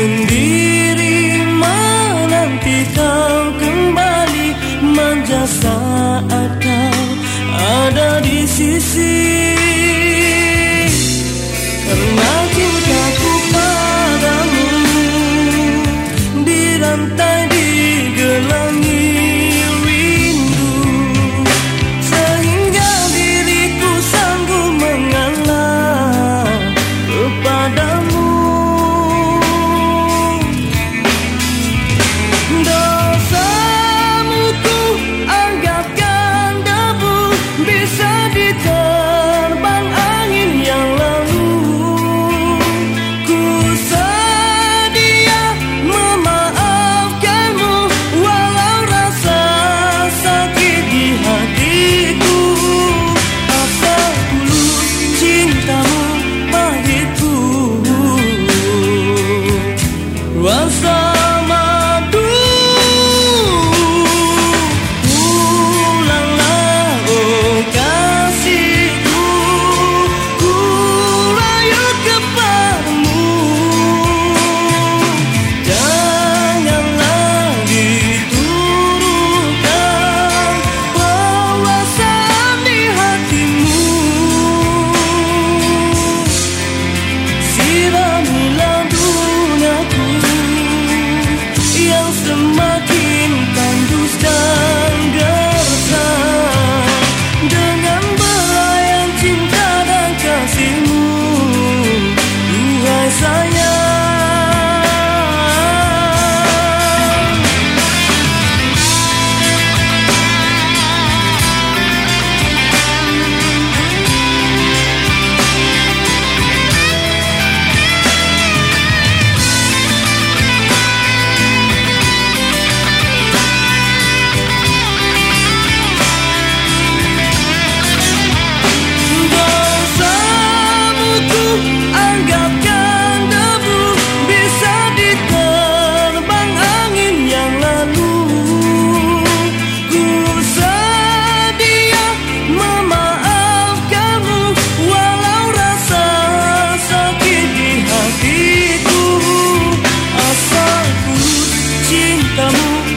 sendiri menanti kau kembali manja saat kau ada di sisi karena cintaku padamu dirantai. sayang 大梦